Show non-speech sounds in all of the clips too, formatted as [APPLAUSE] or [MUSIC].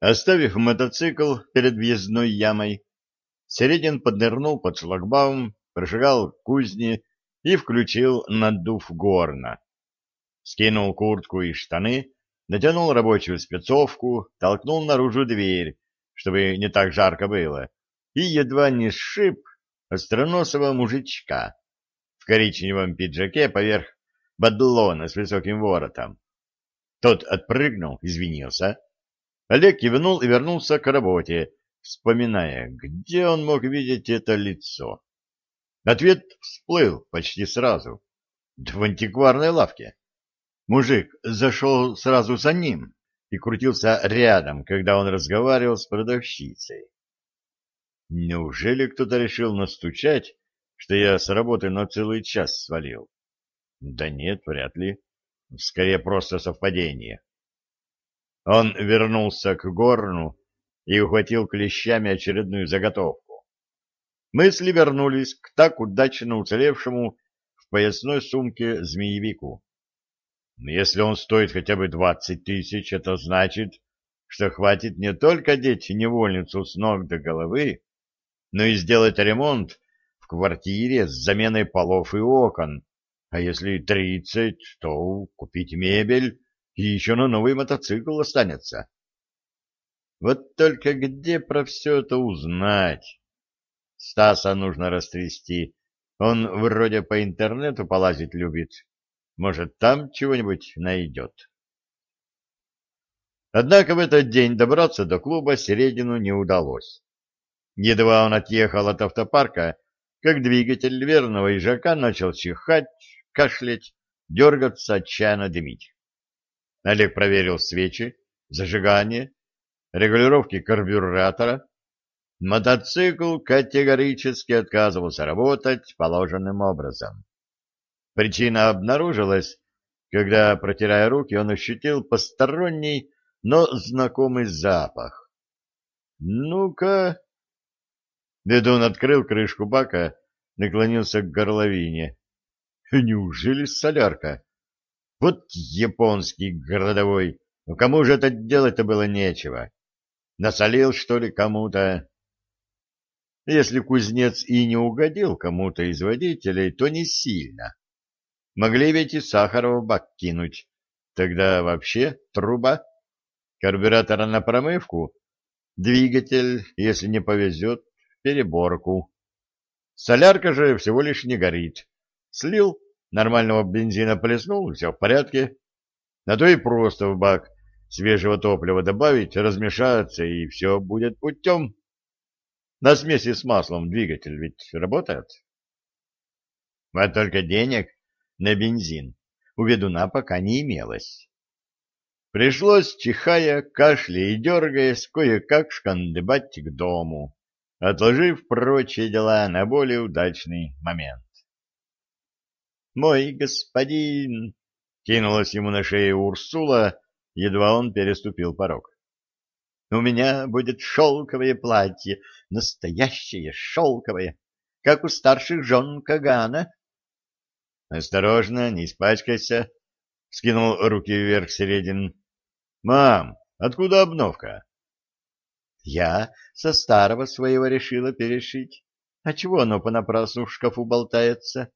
Оставив мотоцикл перед въездной ямой, Середин поднырнул под шлагбаум, прошагал к кузне и включил надув горна. Скинул куртку и штаны, натянул рабочую спецовку, толкнул наружу дверь, чтобы не так жарко было, и едва не сшиб остроносого мужичка в коричневом пиджаке поверх бадлона с высоким воротом. Тот отпрыгнул, извинился, Олег кивнул и вернулся к работе, вспоминая, где он мог видеть это лицо. Ответ всплыл почти сразу. Да в антикварной лавке. Мужик зашел сразу за ним и крутился рядом, когда он разговаривал с продавщицей. Неужели кто-то решил настучать, что я с работы на целый час свалил? Да нет, вряд ли. Скорее, просто совпадение. Он вернулся к горну и ухватил клещами очередную заготовку. Мысли вернулись к так удачно уцелевшему в поясной сумке змеевику. Если он стоит хотя бы двадцать тысяч, это значит, что хватит не только одеть невольницу с ног до головы, но и сделать ремонт в квартире с заменой полов и окон, а если тридцать, то купить мебель и еще на новый мотоцикл останется. Вот только где про все это узнать? Стаса нужно растрясти. Он вроде по интернету полазить любит. Может, там чего-нибудь найдет. Однако в этот день добраться до клуба Середину не удалось. Едва он отъехал от автопарка, как двигатель верного ежака начал чихать, кашлять, дергаться, отчаянно дымить. Олег проверил свечи, зажигание, регулировки карбюратора. Мотоцикл категорически отказывался работать положенным образом. Причина обнаружилась, когда, протирая руки, он ощутил посторонний, но знакомый запах. «Ну-ка...» Ведун открыл крышку бака, наклонился к горловине. «Неужели солярка?» Вот японский городовой. Ну кому же это делать-то было нечего? Насолил, что ли, кому-то? Если кузнец и не угодил кому-то из водителей, то не сильно. Могли ведь и сахара бак кинуть. Тогда вообще труба. Карбюратора на промывку, двигатель, если не повезет, переборку. Солярка же всего лишь не горит. Слил Нормального бензина плеснул, все в порядке. На то и просто в бак свежего топлива добавить, размешаться, и все будет путем. На смеси с маслом двигатель ведь работает. А только денег на бензин у ведуна пока не имелось. Пришлось, чихая, кашляя и дергаясь, кое-как шкандыбать к дому, отложив прочие дела на более удачный момент. «Мой господин!» — кинулась ему на шею Урсула, едва он переступил порог. «У меня будет шелковое платье, настоящее шелковое, как у старших жен Кагана». «Осторожно, не испачкайся!» — скинул руки вверх Середин. «Мам, откуда обновка?» «Я со старого своего решила перешить. А чего оно понапрасну в шкафу болтается?»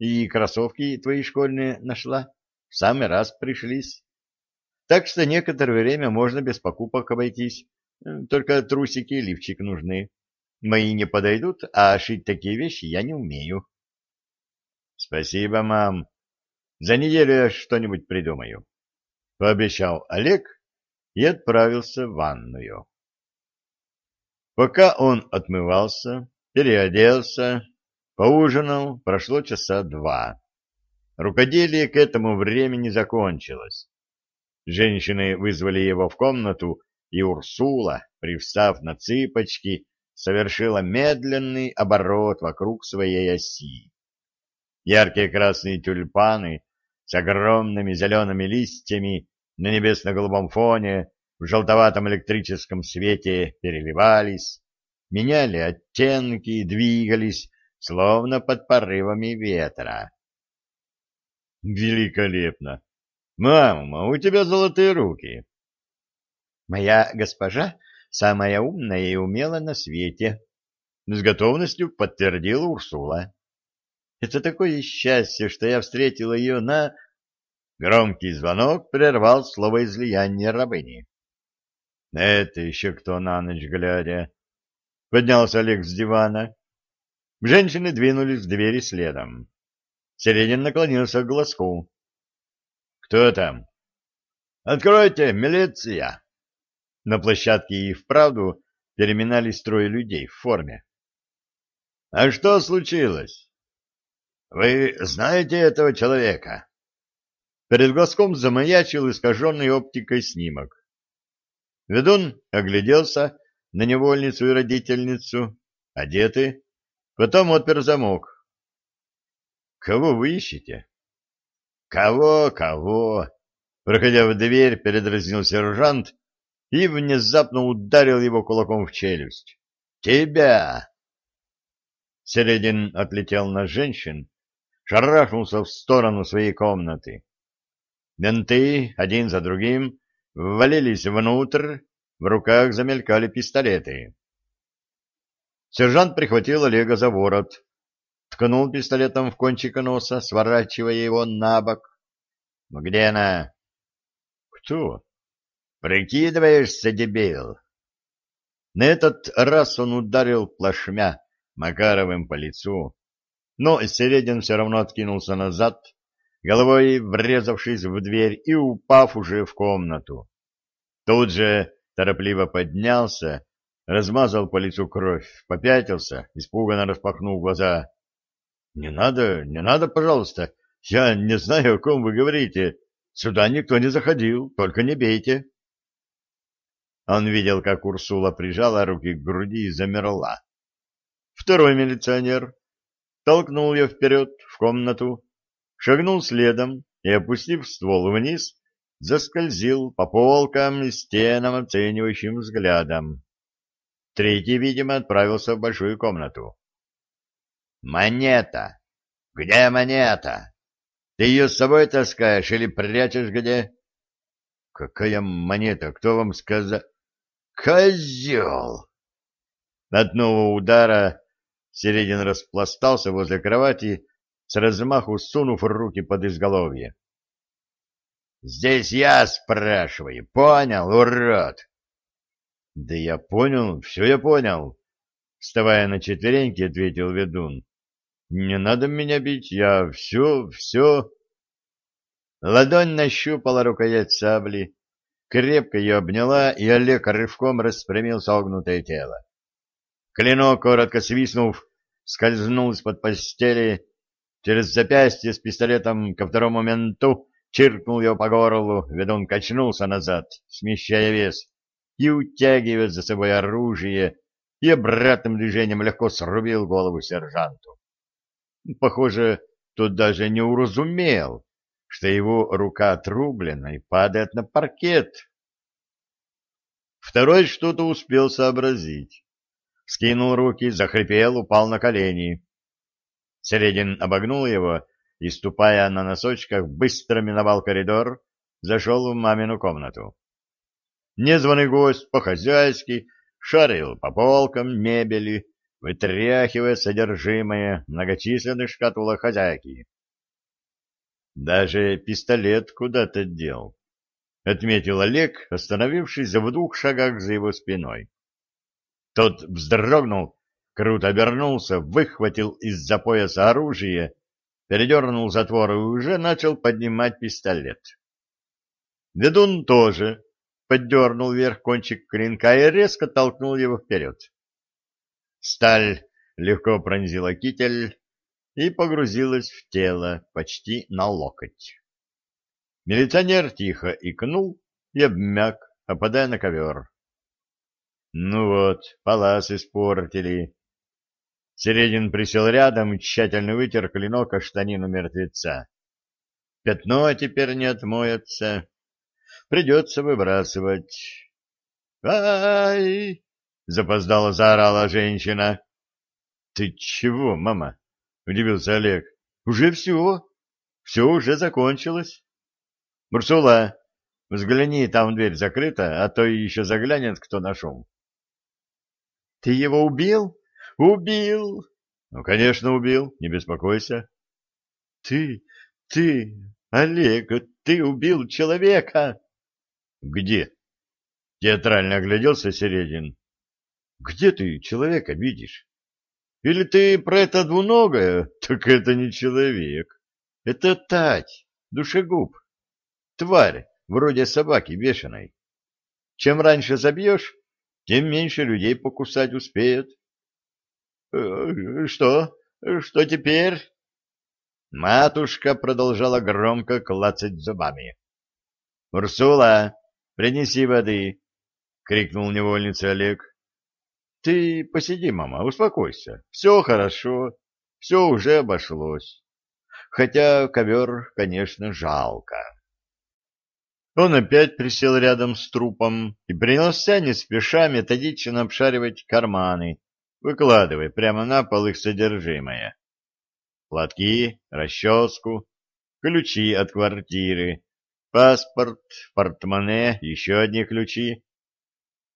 И кроссовки твои школьные нашла. В самый раз пришлись. Так что некоторое время можно без покупок обойтись. Только трусики и лифчик нужны. Мои не подойдут, а шить такие вещи я не умею. Спасибо, мам. За неделю я что-нибудь придумаю. Пообещал Олег и отправился в ванную. Пока он отмывался, переоделся, Поужинал, прошло часа два. Рукоделие к этому времени закончилось. Женщины вызвали его в комнату, и Урсула, привстав на цыпочки, совершила медленный оборот вокруг своей оси. Яркие красные тюльпаны с огромными зелеными листьями на небесно-голубом фоне в желтоватом электрическом свете переливались, меняли оттенки, двигались, словно под порывами ветра. «Великолепно! Мама, у тебя золотые руки!» Моя госпожа самая умная и умелая на свете, — с готовностью подтвердила Урсула. Это такое счастье, что я встретила ее на... Громкий звонок прервал словоизлияние рабыни. Это еще кто на ночь глядя? Поднялся Олег с дивана. Женщины двинулись к двери следом. Середин наклонился к глазку. «Кто там?» «Откройте, милиция!» На площадке и вправду переминались трое людей в форме. «А что случилось?» «Вы знаете этого человека?» Перед глазком замаячил искаженный оптикой снимок. Ведун огляделся на невольницу и родительницу, одеты, потом отпер замок. «Кого вы ищете?» «Кого, кого?» Проходя в дверь, передразнил сержант и внезапно ударил его кулаком в челюсть. «Тебя!» Середин отлетел на женщин, шарахнулся в сторону своей комнаты. Менты, один за другим, ввалились внутрь, в руках замелькали пистолеты. Сержант прихватил Олега за ворот, ткнул пистолетом в кончик носа, сворачивая его на бок. «Ну где она?» «Кто?» «Прикидываешься, дебил!» На этот раз он ударил плашмя Макаровым по лицу, но Середин все равно откинулся назад, головой врезавшись в дверь и упав уже в комнату. Тут же торопливо поднялся, размазал по лицу кровь, попятился, испуганно распахнул глаза. — Не надо, не надо, пожалуйста, я не знаю, о ком вы говорите. Сюда никто не заходил, только не бейте. Он видел, как Урсула прижала руки к груди и замерла. Второй милиционер толкнул ее вперед в комнату, шагнул следом и, опустив ствол вниз, заскользил по полкам и стенам оценивающим взглядом. Третий, видимо, отправился в большую комнату. «Монета! Где монета? Ты ее с собой таскаешь или прячешь где?» «Какая монета? Кто вам сказал?» «Козел!» От нового удара Середин распластался возле кровати, с размаху сунув руки под изголовье. Здесь я спрашиваю, понял, урод? Да я понял, все я понял. Вставая на четвереньки, ответил ведун. Не надо меня бить, я все, все. Ладонь нащупала рукоять сабли, крепко ее обняла, и Олег рывком распрямил согнутое тело. Клинок, коротко свистнув, скользнул из-под постели через запястье с пистолетом ко второму менту, чиркнул его по горлу, ведун качнулся назад, смещая вес, и, утягивая за собой оружие, и обратным движением легко срубил голову сержанту. Похоже, тот даже не уразумел, что его рука отрублена и падает на паркет. Второй что-то успел сообразить. Скинул руки, захрипел, упал на колени. Середин обогнул его и, ступая на носочках, быстро миновал коридор, зашел в мамину комнату. Незваный гость по-хозяйски шарил по полкам мебели, вытряхивая содержимое многочисленных шкатулок хозяйки. Даже пистолет куда-то дел, — отметил Олег, остановившись в двух шагах за его спиной. Тот вздрогнул, круто обернулся, выхватил из-за пояса оружие передернул затвор и уже начал поднимать пистолет. Ведун тоже поддернул вверх кончик клинка и резко толкнул его вперед. Сталь легко пронзила китель и погрузилась в тело почти на локоть. Милиционер тихо икнул и обмяк, опадая на ковер. Ну вот, палас испортили, Середин присел рядом и тщательно вытер клинок о штанину мертвеца. Пятно теперь не отмоется. Придется выбрасывать. «Ай!» — запоздало заорала женщина. «Ты чего, мама?» — удивился Олег. «Уже все. Все уже закончилось. Мурсула, Взгляни, там дверь закрыта, а то еще заглянет кто на Ты его убил? Убил! — Ну, конечно, убил, не беспокойся. — Ты, ты, Олег, ты убил человека! — Где? — театрально огляделся Середин. — Где ты человека видишь? Или ты про это двуногое? [LAUGHS] Так это не человек. Это тать, душегуб, тварь, вроде собаки бешеной. Чем раньше забьешь, тем меньше людей покусать успеет. Э, — Что? Что теперь? Матушка продолжала громко клацать зубами. — Урсула, принеси воды! — крикнул невольница Олег. — Ты посиди, мама, успокойся. Все хорошо, все уже обошлось. Хотя ковер, конечно, жалко. Он опять присел рядом с трупом и принялся не спеша методично обшаривать карманы, выкладывая прямо на пол их содержимое. Платки, расческу, ключи от квартиры, паспорт, портмоне, еще одни ключи.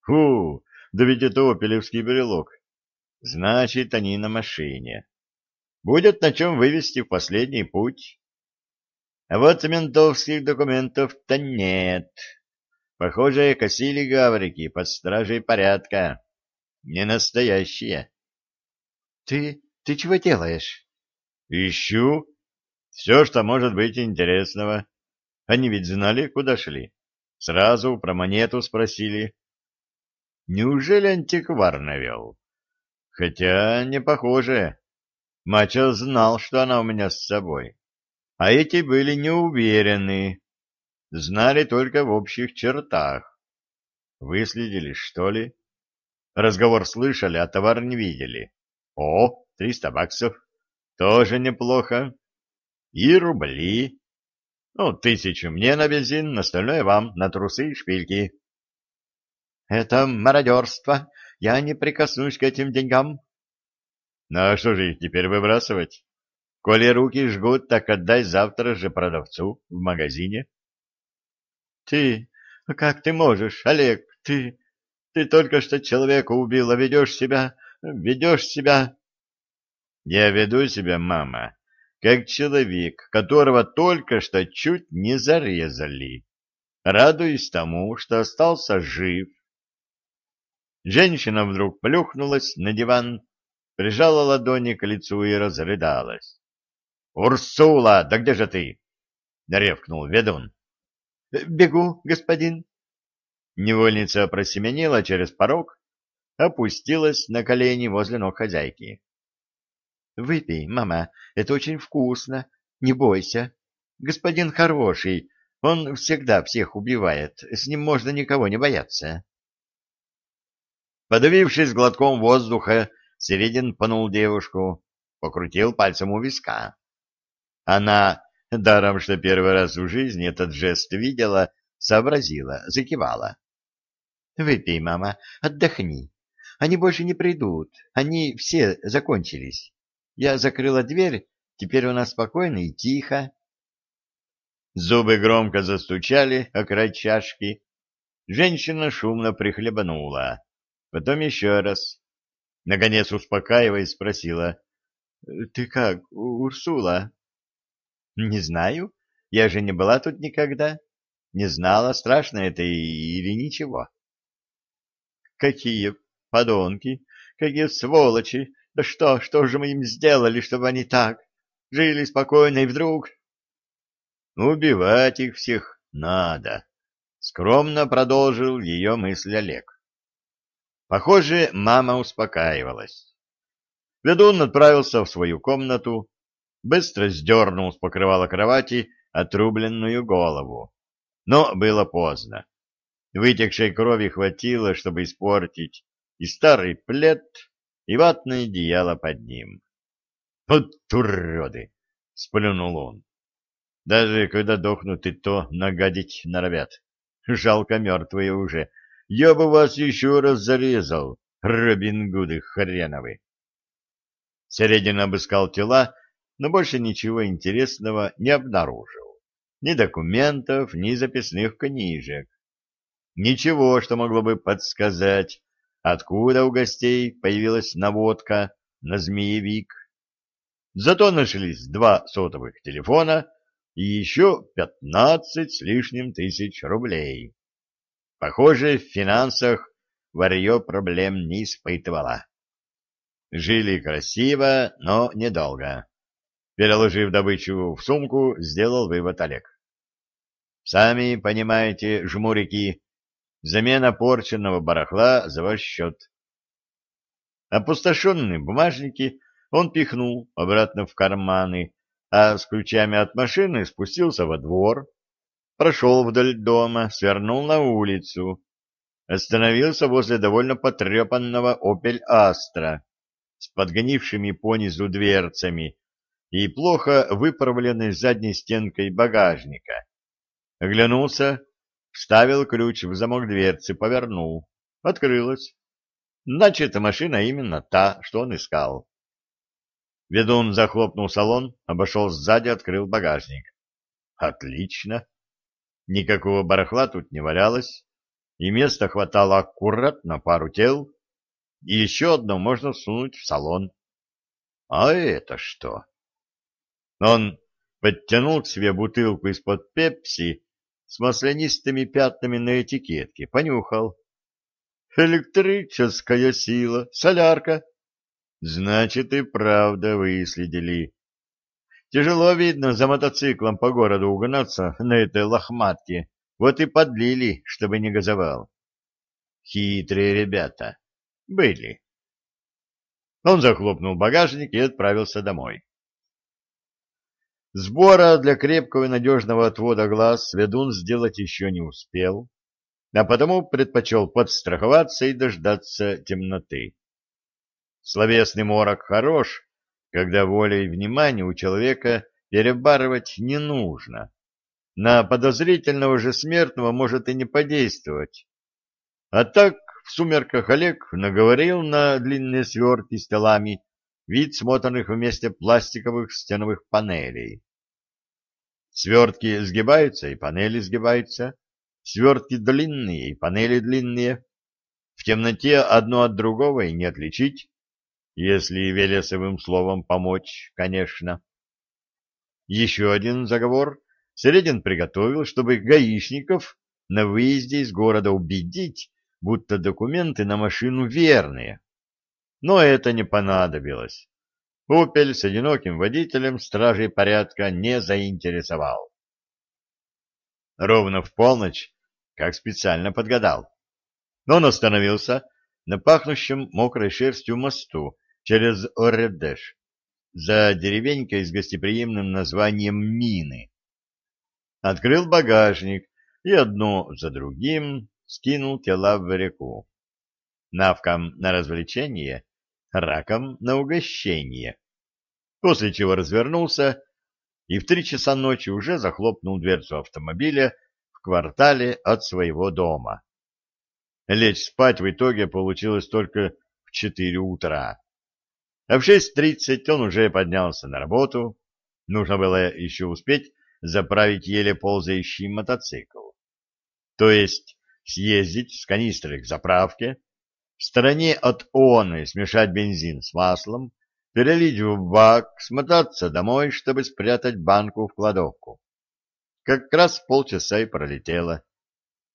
Фу, да ведь это опелевский брелок. Значит, они на машине. Будет на чем вывести в последний путь. А вот ментовских документов-то нет. Похоже, косили гаврики под стражей порядка. Не настоящие. Ты, ты чего делаешь? Ищу. Все, что может быть интересного. Они ведь знали, куда шли. Сразу про монету спросили. Неужели антиквар навел? Хотя не похоже. Мачо знал, что она у меня с собой. А эти были не уверены. Знали только в общих чертах. Выследили, что ли? Разговор слышали, а товар не видели. О, триста баксов. Тоже неплохо. И рубли. Ну, тысячу мне на бензин, остальное вам на трусы и шпильки. Это мародерство. Я не прикоснусь к этим деньгам. Ну, а что же их теперь выбрасывать? Коли руки жгут, так отдай завтра же продавцу в магазине. Ты, как ты можешь, Олег, ты... Ты только что человека убил, а ведешь себя... ведешь себя... Я веду себя, мама, как человек, которого только что чуть не зарезали. Радуюсь тому, что остался жив. Женщина вдруг плюхнулась на диван, прижала ладони к лицу и разрыдалась. — Урсула, да где же ты? — ревкнул ведун. — Бегу, господин. Невольница просеменила через порог, опустилась на колени возле ног хозяйки. — Выпей, мама, это очень вкусно, не бойся. Господин хороший, он всегда всех убивает, с ним можно никого не бояться. Подавившись глотком воздуха, Середин пнул девушку, покрутил пальцем у виска. Она, даром что первый раз в жизни этот жест видела, сообразила, закивала. — Выпей, мама, отдохни. Они больше не придут, они все закончились. Я закрыла дверь, теперь у нас спокойно и тихо. Зубы громко застучали о край чашки. Женщина шумно прихлебнула. Потом еще раз. Наконец, успокаиваясь, спросила. — Ты как, Урсула? Не знаю. Я же не была тут никогда. Не знала, страшно это или ничего. Какие подонки, какие сволочи! Да что, что же мы им сделали, чтобы они так жили спокойно и вдруг... Убивать их всех надо, скромно продолжил ее мысль Олег. Похоже, мама успокаивалась. Ведун отправился в свою комнату, быстро сдернул с покрывала кровати отрубленную голову. Но было поздно. Вытекшей крови хватило, чтобы испортить и старый плед, и ватное одеяло под ним. «Вот уроды!» — сплюнул он. «Даже когда дохнут и то нагадить норовят. Жалко мертвые уже. Я бы вас еще раз зарезал, Робин Гуды хреновы!» Середин обыскал тела но больше ничего интересного не обнаружил. ни документов, ни записных книжек. Ничего, что могло бы подсказать, откуда у гостей появилась наводка на змеевик. Зато нашлись два сотовых телефона и еще пятнадцать с лишним тысяч рублей. Похоже, в финансах варье проблем не испытывала. Жили красиво, но недолго. Переложив добычу в сумку, сделал вывод Олег. Сами понимаете, жмурики, замена порченного барахла за ваш счет. Опустошенные бумажники он пихнул обратно в карманы, а с ключами от машины спустился во двор, прошел вдоль дома, свернул на улицу, остановился возле довольно потрепанного «Опель Астра» с подгонившими понизу дверцами и плохо выправленной задней стенкой багажника. Оглянулся, вставил ключ в замок дверцы, повернул. Открылась. Значит, машина именно та, что он искал. Ведун захлопнул салон, обошел сзади, открыл багажник. Отлично. Никакого барахла тут не валялось, и места хватало аккуратно пару тел, и еще одно можно сунуть в салон. А это что? Он подтянул к себе бутылку из-под пепси с маслянистыми пятнами на этикетке, понюхал. Электрическая сила, солярка. Значит, и правда выследили. Тяжело, видно, за мотоциклом по городу угнаться на этой лохматке. Вот и подлили, чтобы не газовал. Хитрые ребята. Были. Он захлопнул багажник и отправился домой. Сбора для крепкого и надежного отвода глаз ведун сделать еще не успел, а потому предпочел подстраховаться и дождаться темноты. Словесный морок хорош, когда волей и внимания у человека перебарывать не нужно. На подозрительного же смертного может и не подействовать. А так в сумерках Олег наговорил на длинные свертки с телами вид смотанных вместе пластиковых стеновых панелей. Свертки сгибаются, и панели сгибаются. Свертки длинные, и панели длинные. В темноте одно от другого и не отличить, если Велесовым словом помочь, конечно. Еще один заговор Середин приготовил, чтобы гаишников на выезде из города убедить, будто документы на машину верные. Но это не понадобилось. «Опель» с одиноким водителем стражей порядка не заинтересовал. Ровно в полночь, как специально подгадал. Но он остановился на пахнущем мокрой шерстью мосту через Оредеш, за деревенькой с гостеприимным названием Мины. Открыл багажник и одно за другим скинул тела в реку. Навкам на развлечение, раком на угощение. После чего развернулся и в три часа ночи уже захлопнул дверцу автомобиля в квартале от своего дома. Лечь спать в итоге получилось только в четыре утра. А в шесть тридцать он уже поднялся на работу. Нужно было еще успеть заправить еле ползающий мотоцикл. То есть съездить с канистрой к заправке, в стороне от оны смешать бензин с маслом, перелить в бак, смотаться домой, чтобы спрятать банку в кладовку. Как раз полчаса и пролетело.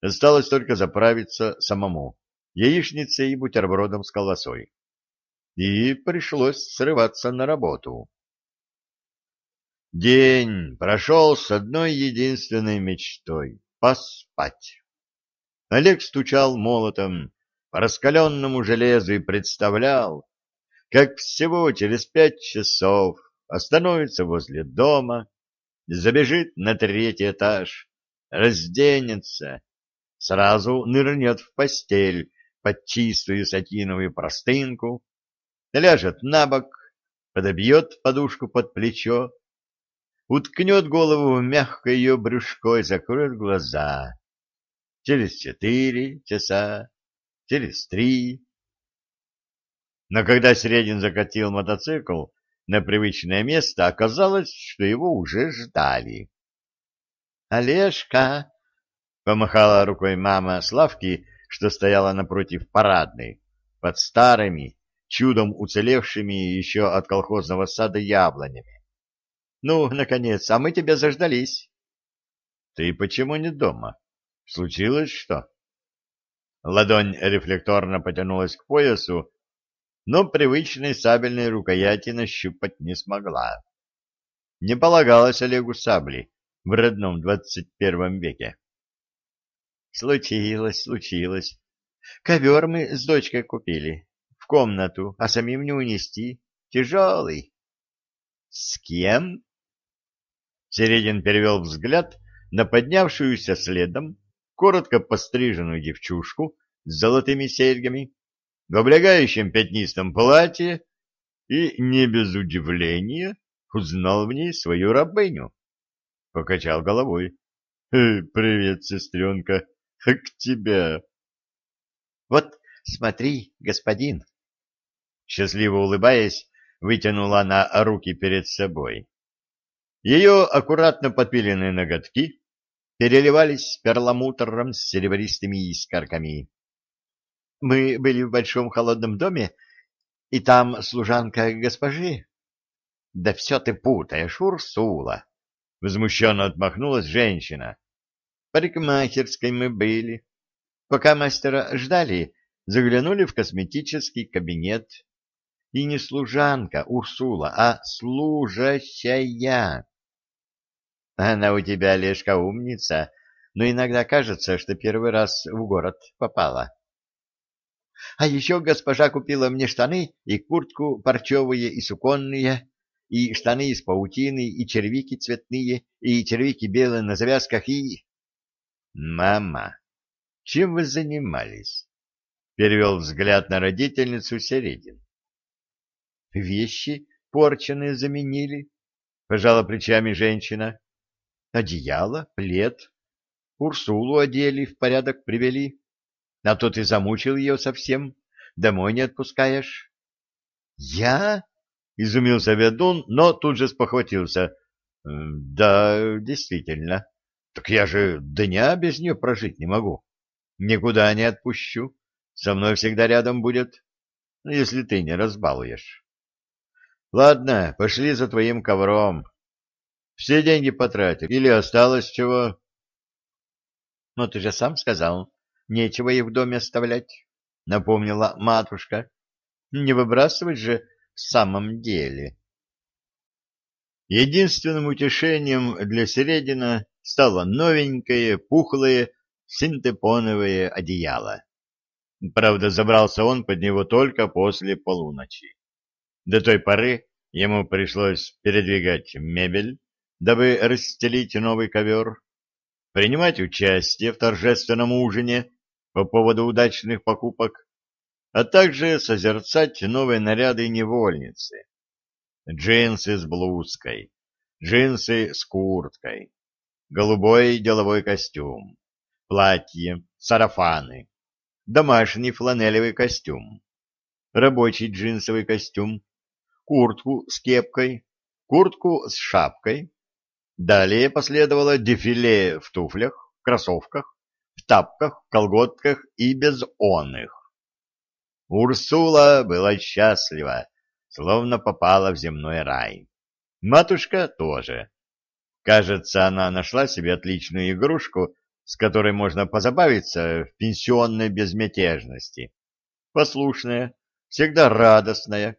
Осталось только заправиться самому, яичницей и бутербродом с колбасой. И пришлось срываться на работу. День прошел с одной единственной мечтой — поспать. Олег стучал молотом по раскаленному железу и представлял, как всего через пять часов остановится возле дома, забежит на третий этаж, разденется, сразу нырнет в постель под чистую сатиновую простынку, ляжет на бок, подобьет подушку под плечо, уткнет голову в мягкое ее брюшко и закроет глаза. Через четыре часа, через три. Но когда Средин закатил мотоцикл на привычное место, оказалось, что его уже ждали. Олежка! — помахала рукой мама Славки, что стояла напротив парадной, под старыми, чудом уцелевшими еще от колхозного сада яблонями. — Ну, наконец, а мы тебя заждались. — Ты почему не дома? Случилось что? Ладонь рефлекторно потянулась к поясу, но привычной сабельной рукояти нащупать не смогла. Не полагалось Олегу сабли в родном двадцать первом веке. Случилось, случилось. Ковер мы с дочкой купили. В комнату, а самим не унести. Тяжелый. С кем? Середин перевел взгляд на поднявшуюся следом коротко постриженную девчушку с золотыми серьгами, в облегающем пятнистом платье и, не без удивления, узнал в ней свою рабыню. Покачал головой. «Э, — Привет, сестренка, к тебе. — Вот, смотри, господин. Счастливо улыбаясь, вытянула она руки перед собой. Ее аккуратно подпиленные ноготки переливались перламутром с серебристыми искорками. Мы были в большом холодном доме, и там служанка госпожи. — Да все ты путаешь, Урсула! — возмущенно отмахнулась женщина. — Парикмахерской мы были. Пока мастера ждали, заглянули в косметический кабинет. И не служанка Урсула, а служащая. Она у тебя, Лешка, умница, но иногда кажется, что первый раз в город попала. А еще госпожа купила мне штаны и куртку парчевые и суконные, и штаны из паутины, и червики цветные, и червики белые на завязках, и... Мама, чем вы занимались? Перевел взгляд на родительницу Середин. Вещи порченые заменили, пожала плечами женщина. Одеяло, плед, Урсулу одели, в порядок привели. А то ты замучил ее совсем, домой не отпускаешь. — Я? — изумился ведун, но тут же спохватился. — Да, действительно. Так я же дня без нее прожить не могу. Никуда не отпущу. Со мной всегда рядом будет, если ты не разбалуешь. Ладно, пошли за твоим ковром. Все деньги потратили. Или осталось чего? — Ну, ты же сам сказал, Нечего их в доме оставлять, — напомнила матушка. — Не выбрасывать же в самом деле. Единственным утешением для Середина стало новенькое, пухлое, синтепоновое одеяло. Правда, забрался он под него только после полуночи. До той поры ему пришлось передвигать мебель, дабы расстелить новый ковер, принимать участие в торжественном ужине по поводу удачных покупок, а также созерцать новые наряды невольницы. Джинсы с блузкой, джинсы с курткой, голубой деловой костюм, платье, сарафаны, домашний фланелевый костюм, рабочий джинсовый костюм, куртку с кепкой, куртку с шапкой. Далее последовало дефиле в туфлях, кроссовках, в тапках, колготках и без оных. Урсула была счастлива, словно попала в земной рай. Матушка тоже. Кажется, она нашла себе отличную игрушку, с которой можно позабавиться в пенсионной безмятежности. Послушная, всегда радостная,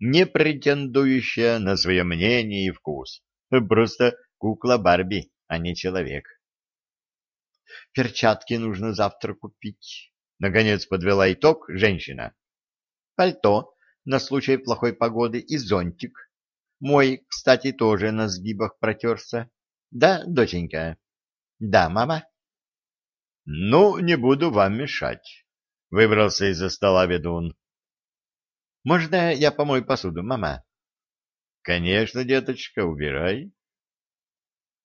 не претендующая на свое мнение и вкус. Просто кукла Барби, а не человек. Перчатки нужно завтра купить. Наконец подвела итог женщина. Пальто на случай плохой погоды и зонтик. Мой, кстати, тоже на сгибах протерся. Да, доченька? Да, мама? Ну, не буду вам мешать. Выбрался из-за стола ведун. Можно я помою посуду, мама? Конечно, деточка, убирай.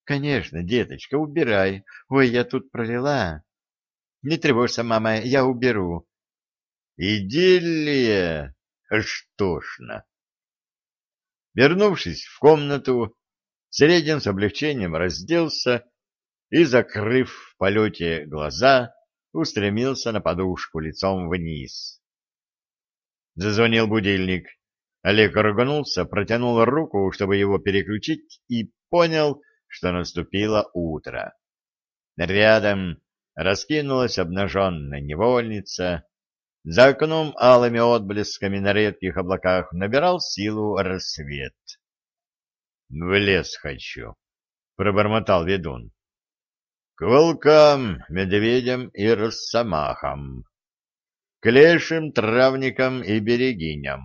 Конечно, деточка, убирай. Ой, я тут пролила. Не тревожься, мама, я уберу. Идиллия! Что ж на. Вернувшись в комнату, Середин с облегчением разделся и, закрыв в полете глаза, устремился на подушку лицом вниз. Зазвонил будильник. Олег ругнулся, протянул руку, чтобы его переключить, и понял, что наступило утро. Рядом раскинулась обнаженная невольница. За окном алыми отблесками на редких облаках набирал силу рассвет. — В лес хочу, — пробормотал ведун. — К волкам, медведям и росомахам, к лешим, травникам и берегиням,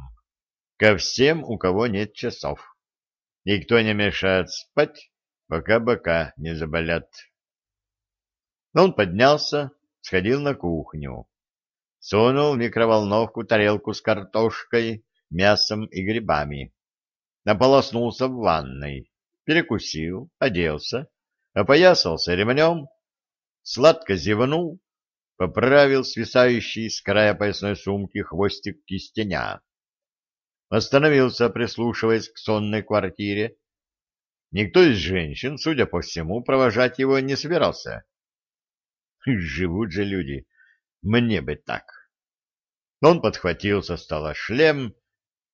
ко всем, у кого нет часов. И кто не мешает спать, пока бока не заболят. Он поднялся, сходил на кухню, сунул в микроволновку тарелку с картошкой, мясом и грибами, наполоснулся в ванной, перекусил, оделся, опоясался ремнем, сладко зевнул, поправил свисающий с края поясной сумки хвостик кистеня. Остановился, прислушиваясь к сонной квартире. Никто из женщин, судя по всему, провожать его не собирался. Живут же люди. Мне бы так. Он подхватил со стола шлем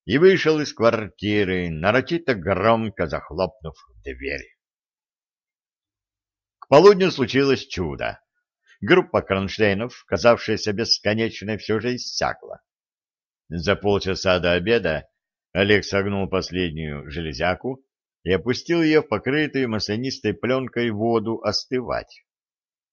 и вышел из квартиры, нарочито громко захлопнув дверь. К полудню случилось чудо. Группа кронштейнов, казавшаяся бесконечной, все же иссякла. За полчаса до обеда Олег согнул последнюю железяку и опустил ее в покрытую маслянистой пленкой воду остывать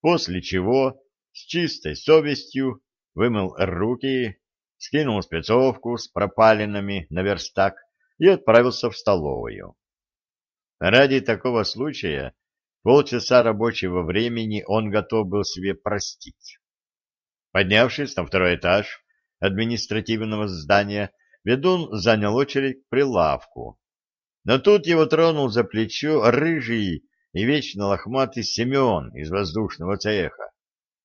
после чего с чистой совестью вымыл руки, скинул спецовку с пропалинами на верстак и отправился в столовую. Ради такого случая полчаса рабочего времени он готов был себе простить. Поднявшись на второй этаж административного здания, ведун занял очередь к прилавку. Но тут его тронул за плечо рыжий и вечно лохматый Семен из воздушного цеха.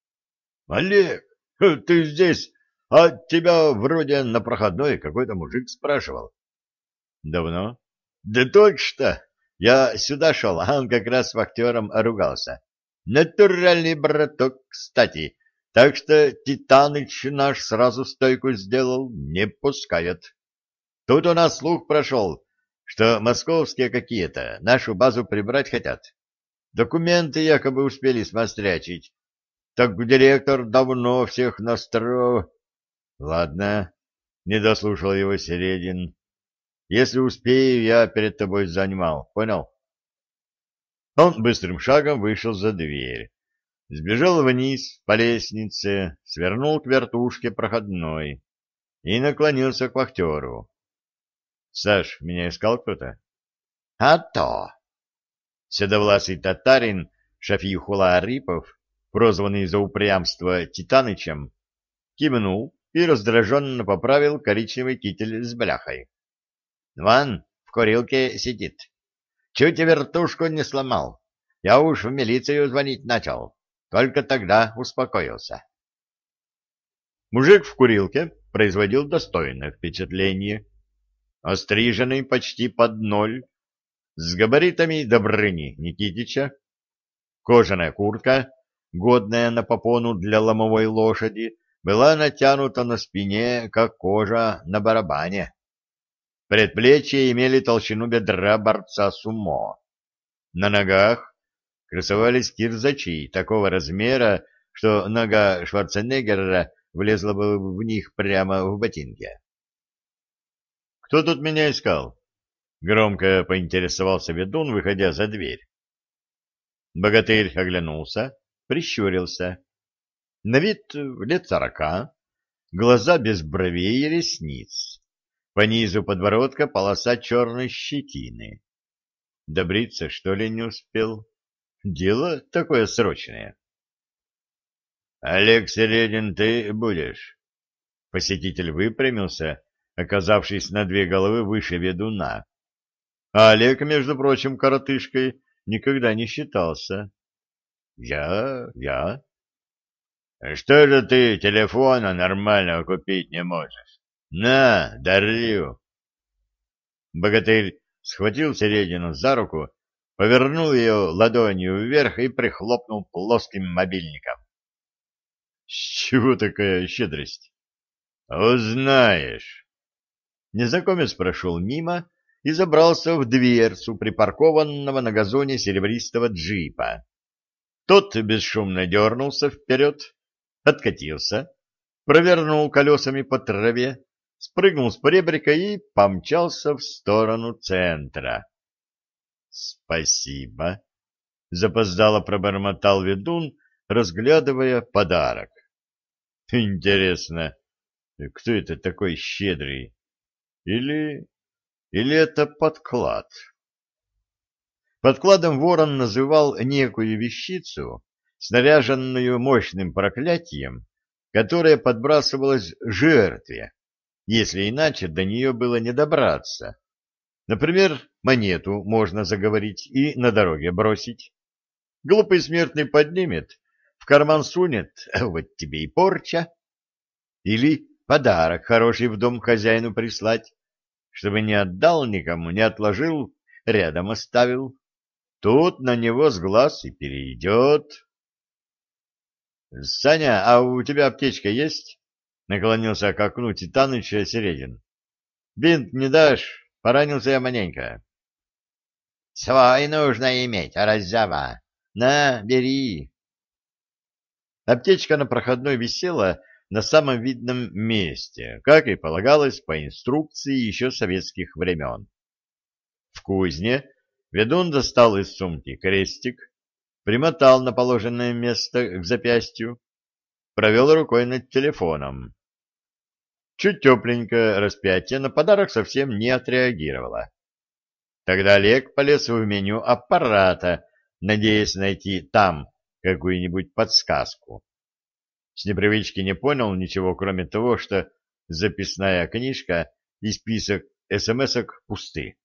— Олег, [LAUGHS] ты здесь, а тебя вроде на проходной какой-то мужик спрашивал. — Давно? — Да что. Я сюда шел, а он как раз с актером ругался. Натуральный браток, кстати. Так что Титаныч наш сразу стойку сделал, не пускает. Тут у нас слух прошел, что московские какие-то нашу базу прибрать хотят. Документы якобы успели смострячить. Так директор давно всех настро... Ладно, не дослушал его Середин. Если успею, я перед тобой занимал, понял? Он быстрым шагом вышел за дверь, сбежал вниз по лестнице, свернул к вертушке проходной и наклонился к вахтеру. — Саш, меня искал кто-то? — А то! Седовласый татарин Шафихула Арипов, прозванный за упрямство Титанычем, кивнул и раздраженно поправил коричневый китель с бляхой. — Ван в курилке сидит. Чуть вертушку не сломал. Я уж в милицию звонить начал. Только тогда успокоился. Мужик в курилке производил достойное впечатление. Остриженный почти под ноль, с габаритами Добрыни Никитича, кожаная куртка, годная на попону для ломовой лошади, была натянута на спине, как кожа на барабане. Предплечья имели толщину бедра борца с умо. На ногах красовались кирзачи такого размера, что нога Шварценеггера влезла бы в них прямо в ботинке. «Кто тут меня искал?» Громко поинтересовался ведун, выходя за дверь. Богатырь оглянулся, прищурился. На вид лет сорока, глаза без бровей и ресниц. По низу подбородка полоса черной щетины. Добриться, что ли, не успел? Дело такое срочное. — Олег Середин, ты будешь? Посетитель выпрямился, оказавшись на две головы выше ведуна. А Олег, между прочим, коротышкой никогда не считался. Я, я. Что же ты телефона нормального купить не можешь? На, дарю. Богатырь схватил Середину за руку повернул ее ладонью вверх и прихлопнул плоским мобильником. — С чего такая щедрость? — Узнаешь. Незнакомец прошел мимо и забрался в дверцу припаркованного на газоне серебристого джипа. Тот бесшумно дернулся вперед, откатился, провернул колесами по траве, спрыгнул с поребрика и помчался в сторону центра. — Спасибо, — запоздало пробормотал ведун, разглядывая подарок. — Интересно, кто это такой щедрый? Или... или это подклад? Подкладом ворон называл некую вещицу, снаряженную мощным проклятием, которое подбрасывалось жертве, если иначе до нее было не добраться. Например, монету можно заговорить и на дороге бросить. Глупый смертный поднимет, в карман сунет, вот тебе и порча. Или подарок хороший в дом хозяину прислать, чтобы не отдал никому, не отложил, рядом оставил. Тут на него с глаз и перейдет. — Саня, а у тебя аптечка есть? — наклонился к окну Титаныча Середин. — Бинт не дашь? Поранился я маленько. — Свой нужно иметь, раззява. На, бери. Аптечка на проходной висела на самом видном месте, как и полагалось по инструкции еще советских времен. В кузне ведун достал из сумки крестик, примотал на положенное место к запястью, провел рукой над телефоном. Чуть тепленькое распятие на подарок совсем не отреагировало. Тогда Олег полез в меню аппарата, надеясь найти там какую-нибудь подсказку. С непривычки не понял ничего, кроме того, что записная книжка и список смс-ок пусты.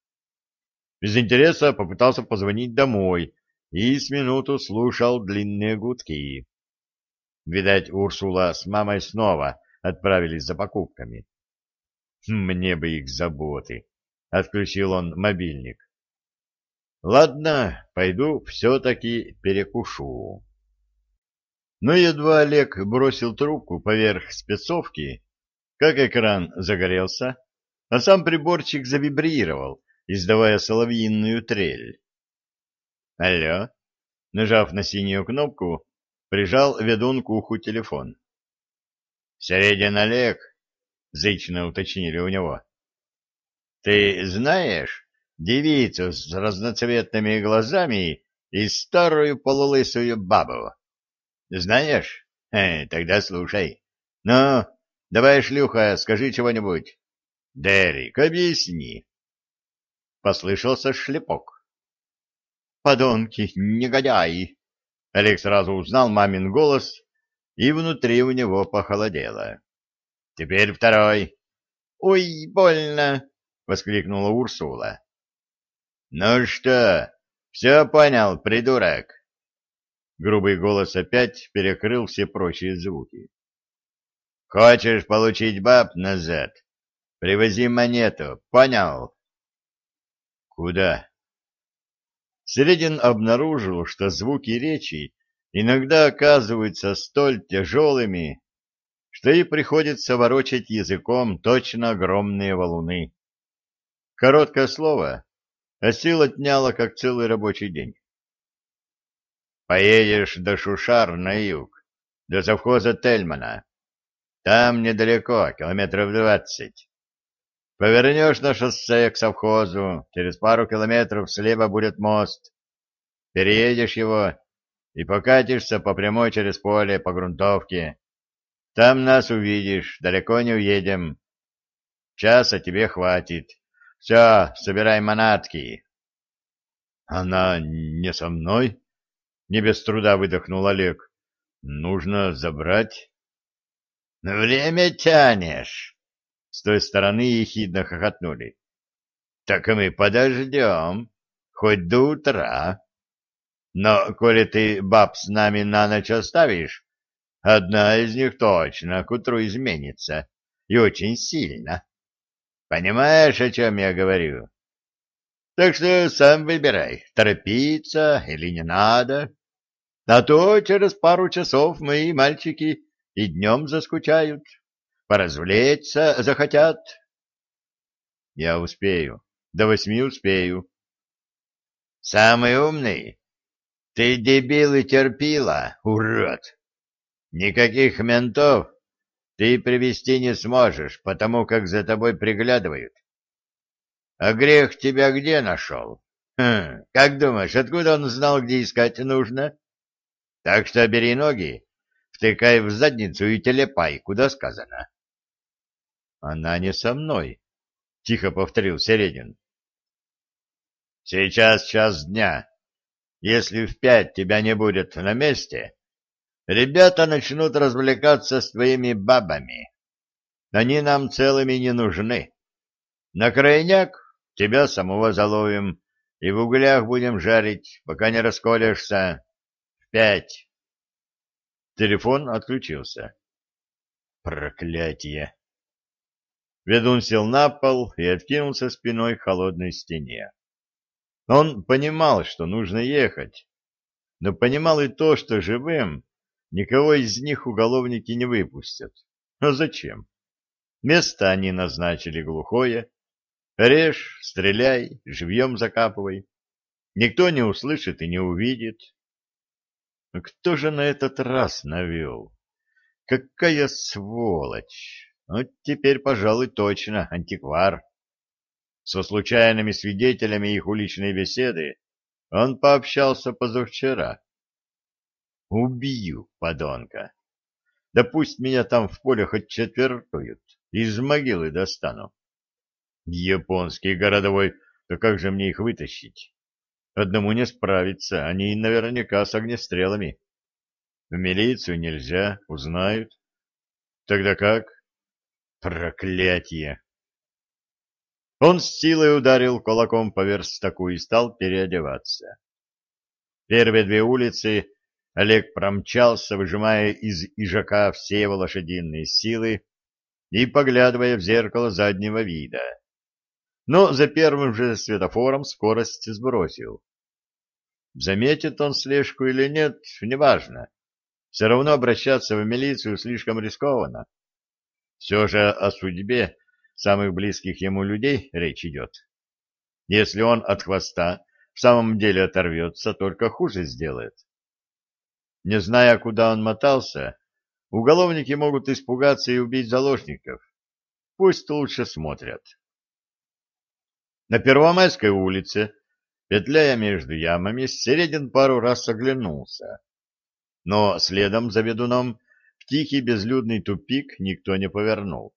Без интереса попытался позвонить домой, и с минуту слушал длинные гудки. Видать, Урсула с мамой снова отправились за покупками. «Мне бы их заботы!» — отключил он мобильник. «Ладно, пойду все-таки перекушу». Но едва Олег бросил трубку поверх спецовки, как экран загорелся, а сам приборчик завибрировал, издавая соловьиную трель. «Алло!» Нажав на синюю кнопку, прижал ведун к уху телефон. «Середин Олег?» — зычно уточнили у него. «Ты знаешь девицу с разноцветными глазами и старую полулысую бабу? Знаешь? Э, тогда слушай. Ну, давай, шлюха, скажи чего-нибудь. Дерек, объясни». Послышался шлепок подонки, негодяи!» Олег сразу узнал мамин голос, и внутри у него похолодело. «Теперь второй!» «Ой, больно!» — воскликнула Урсула. «Ну что, все понял, придурок?» Грубый голос опять перекрыл все прочие звуки. «Хочешь получить баб назад? Привози монету, понял?» «Куда?» Середин обнаружил, что звуки речи иногда оказываются столь тяжелыми, что и приходится ворочать языком точно огромные валуны. Короткое слово, а сил отняло, как целый рабочий день. Поедешь до Шушар на юг, до совхоза Тельмана. Там недалеко, километров двадцать. Повернешь на шоссе к совхозу, через пару километров слева будет мост. Переедешь его и покатишься по прямой через поле по грунтовке. Там нас увидишь, далеко не уедем. Часа тебе хватит. Все, собирай манатки. Она не со мной? Не без труда выдохнул Олег. Нужно забрать. Время тянешь. С той стороны ехидно хохотнули. — Так мы подождем, хоть до утра. Но, коли ты баб с нами на ночь оставишь, одна из них точно к утру изменится, и очень сильно. Понимаешь, о чем я говорю? Так что сам выбирай, торопиться или не надо. А то через пару часов мои мальчики и днем заскучают, поразвлечься захотят. Я успею, до восьми успею. Самый умный? Ты дебил и терпила, урод. Никаких ментов ты привести не сможешь, потому как за тобой приглядывают. А грех тебя где нашел? Хм, как думаешь, откуда он знал, где искать нужно? Так что бери ноги, втыкай в задницу и телепай, куда сказано. Она не со мной, — тихо повторил Середин. Сейчас час дня. Если в пять тебя не будет на месте, ребята начнут развлекаться с твоими бабами. Они нам целыми не нужны. На крайняк тебя самого заловим и в углях будем жарить, пока не расколешься. Пять. Телефон отключился. Проклятие! Ведун сел на пол и откинулся спиной к холодной стене. Он понимал, что нужно ехать, но понимал и то, что живым никого из них уголовники не выпустят. А зачем? Место они назначили глухое. Режь, стреляй, живьем закапывай. Никто не услышит и не увидит. Кто же на этот раз навел? Какая сволочь! Ну, теперь, пожалуй, точно антиквар. Со случайными свидетелями их уличной беседы он пообщался позавчера. Убью, подонка. Да пусть меня там в поле хоть четвертуют, из могилы достану. Японский городовой, да как же мне их вытащить? Одному не справиться, они наверняка с огнестрелами. В милицию нельзя, узнают. Тогда как? Проклятие! Он с силой ударил кулаком по верстаку и стал переодеваться. Первые две улицы Олег промчался, выжимая из ижака все его лошадиные силы и поглядывая в зеркало заднего вида. Но за первым же светофором скорость сбросил. Заметит он слежку или нет, неважно. Все равно обращаться в милицию слишком рискованно. Все же о судьбе самых близких ему людей речь идет. Если он от хвоста в самом деле оторвется, только хуже сделает. Не зная, куда он мотался, уголовники могут испугаться и убить заложников. Пусть лучше смотрят. На Первомайской улице, петляя между ямами, Середин пару раз оглянулся. Но следом за ведуном в тихий безлюдный тупик никто не повернул.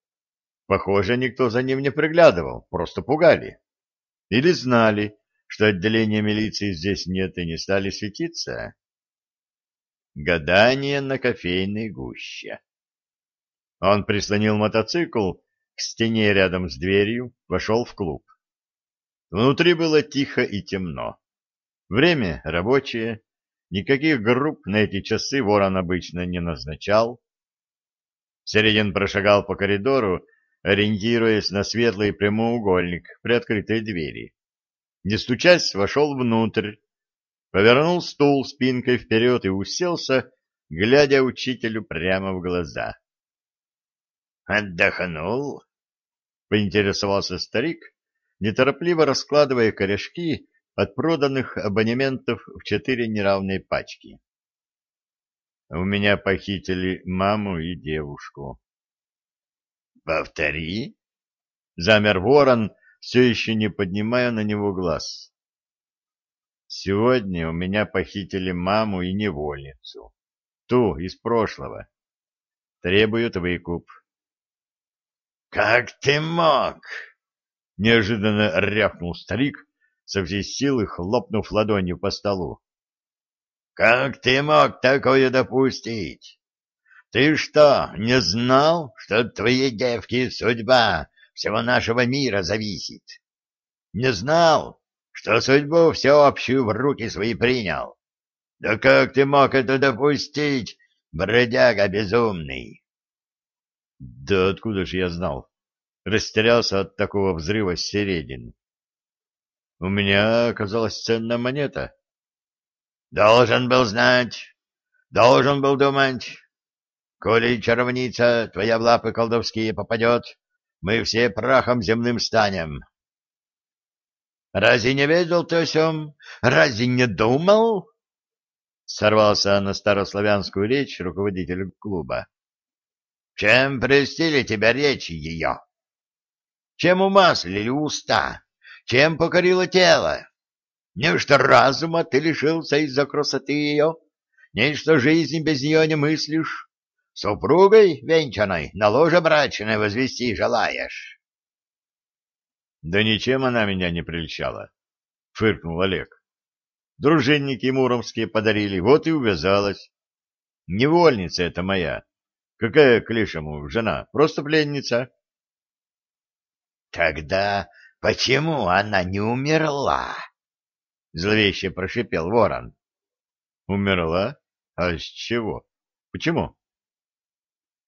Похоже, никто за ним не приглядывал, просто пугали. Или знали, что отделения милиции здесь нет и не стали светиться. Гадание на кофейной гуще. Он прислонил мотоцикл к стене рядом с дверью, вошел в клуб. Внутри было тихо и темно. Время рабочее, никаких групп на эти часы ворон обычно не назначал. Середин прошагал по коридору, ориентируясь на светлый прямоугольник при открытой двери. Не стучась, вошел внутрь, повернул стул спинкой вперед и уселся, глядя учителю прямо в глаза. «Отдохнул?» — поинтересовался старик, неторопливо раскладывая корешки от проданных абонементов в четыре неравные пачки. У меня похитили маму и девушку. «Повтори!» Замер ворон, все еще не поднимая на него глаз. «Сегодня у меня похитили маму и невольницу. Ту из прошлого. Требуют выкуп». «Как ты мог?» — неожиданно рявкнул старик, со всей силы хлопнув ладонью по столу. «Как ты мог такое допустить? Ты что, не знал, что от твоей девки судьба всего нашего мира зависит? Не знал, что судьбу всеобщую в руки свои принял? Да как ты мог это допустить, бродяга безумный?» «Да откуда же я знал?» Растерялся от такого взрыва Середин. У меня оказалась ценная монета. Должен был знать, должен был думать. Коли чаровница твоя в лапы колдовские попадет, мы все прахом земным станем. Разве не видел ты о сём? Разве не думал? Сорвался на старославянскую речь руководитель клуба. Чем престили тебя речи ее? Чем умаслили уста? Чем покорило тело? Нечто разума ты лишился из-за красоты ее? Нечто жизни без нее не мыслишь? Супругой венчаной на ложе брачное возвести желаешь? Да ничем она меня не прельщала, — фыркнул Олег. Дружинники муромские подарили, вот и увязалась. Невольница это моя. Какая к лишему жена? Просто пленница. Тогда почему она не умерла? Зловеще прошипел ворон. Умерла? А с чего? Почему?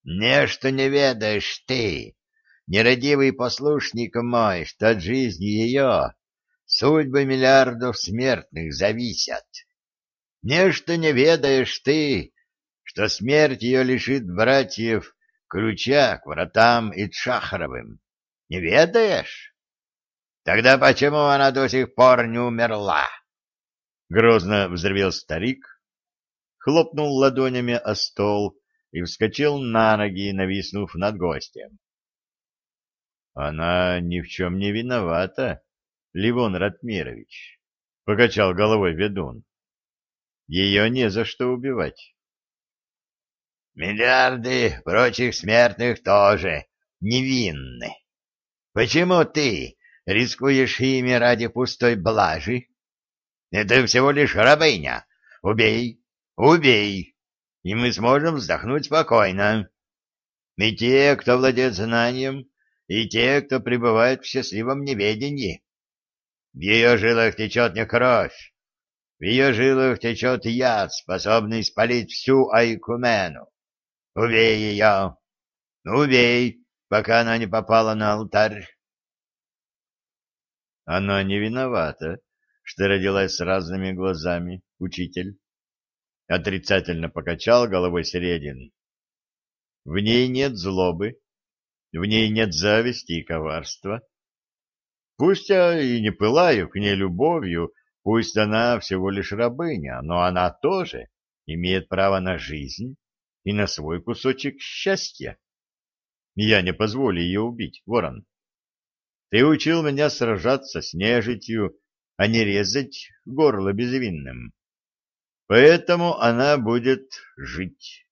Нечто не ведаешь ты, нерадивый послушник мой, что от жизни ее судьбы миллиардов смертных зависят. Нечто не ведаешь ты, что смерть ее лишит братьев ключа к вратам и Чахаровым. Не ведаешь? Тогда почему она до сих пор не умерла? Грозно взревел старик, хлопнул ладонями о стол и вскочил на ноги, нависнув над гостем. Она ни в чем не виновата, Ливон Ратмирович, — покачал головой ведун. Ее не за что убивать. Миллиарды прочих смертных тоже невинны. Почему ты рискуешь ими ради пустой блажи? Это всего лишь рабыня. Убей, убей, и мы сможем вздохнуть спокойно. И те, кто владеет знанием, и те, кто пребывает в счастливом неведении. В ее жилах течет не кровь, в ее жилах течет яд, способный спалить всю Айкумену. Убей ее! Убей, пока она не попала на алтарь. Она не виновата, что родилась с разными глазами, учитель. Отрицательно покачал головой Середин. В ней нет злобы, в ней нет зависти и коварства. Пусть я и не пылаю к ней любовью, пусть она всего лишь рабыня, но она тоже имеет право на жизнь и на свой кусочек счастья. Я не позволю ее убить, ворон. Ты учил меня сражаться с нежитью, а не резать горло безвинным. Поэтому она будет жить.